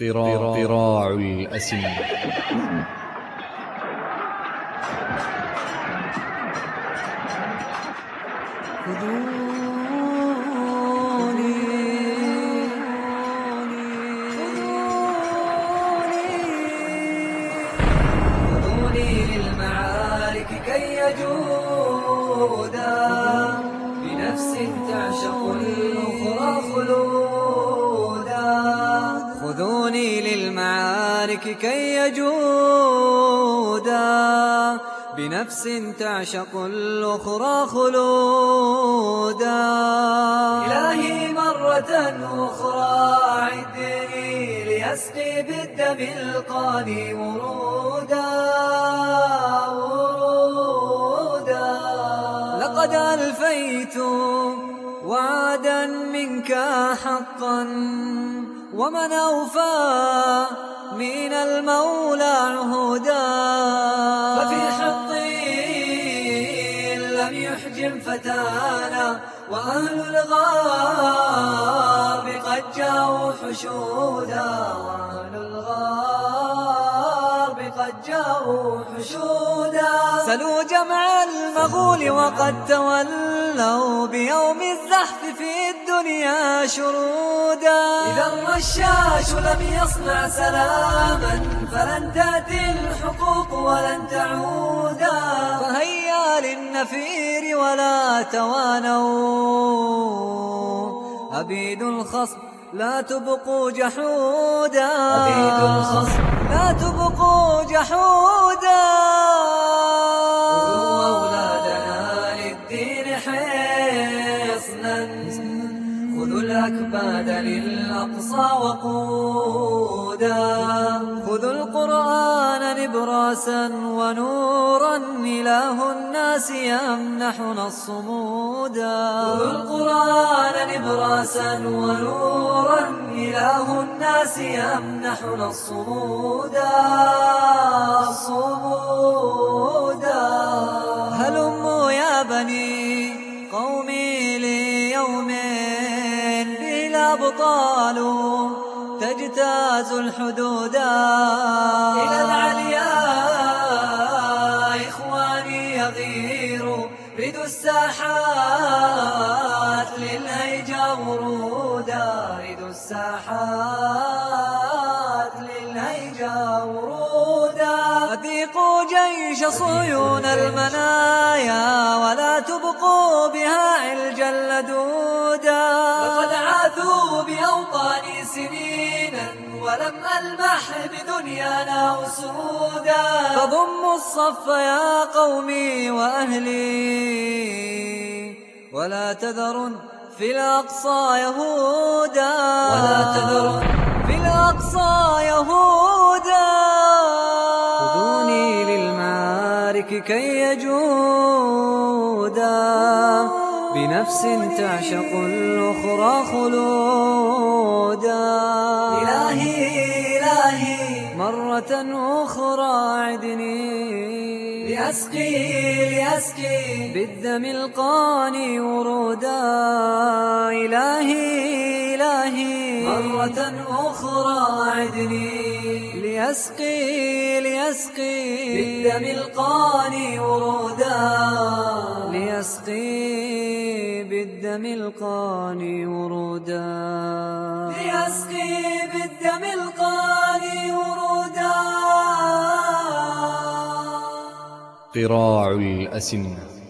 قراع الأسنة خذوني للمعارك كي يجودا بنفس تعشق الأخرى للمعارك كي يجودا بنفس تعشق الأخرى خلودا. إلهي مرة أخرى عدني ليسقي بالدم القاني ورودا ورودا. لقد ألفيت وعدا منك حقا ومن أوفى من المولى عهودا. ففي حطي لم يحجم فتانا وأهل الغرب قد جاءوا حشودا. وأهل الغرب قد جاءوا حشودا. سلوا جمع المغول وقد تولوا بيوم الزحف في الدنيا شرودا. إذا الرشاش لم يصنع سلاما فلن تأتي الحقوق ولن تعودا. فهيا للنفير ولا توانوا أبيد الخصم لا تبقوا جحودا. أبيد الخصم. لا تبقوا جحودا. خذوا الأكباد للأقصى وقودا. خذوا القرآن نبراسا ونورا إله الناس يمنحنا الصمودا. خذوا القرآن نبراسا ونورا إله الناس يمنحنا الصمودا. الصمودا الأبطال تجتاز الحدود. إلى العلياء إخواني يغيروا ردوا الساحات للهيجا ورودا. ردوا الساحات للهيجا ورودا. أذيقوا جيش صيون المنايا ولم ألمح بدنيانا أسودا. فضموا الصف يا قومي وأهلي. ولا تذرن في الأقصى يهودا. ولا تذرن في الأقصى يهودا. خذوني للمعارك كي يجودا. بنفس تعشق الأخرى خلودا. إلهي إلهي. مرة أخرى عدني. لأسقي لأسقي. بالدم القاني ورودا. إلهي إلهي. مرة أخرى عدني. ليسقي ليسقي. بالدم القاني ورودا. ليسقي بالدم القاني ورودا. ليسقي بالدم القاني ورودا. قراع الأسنة.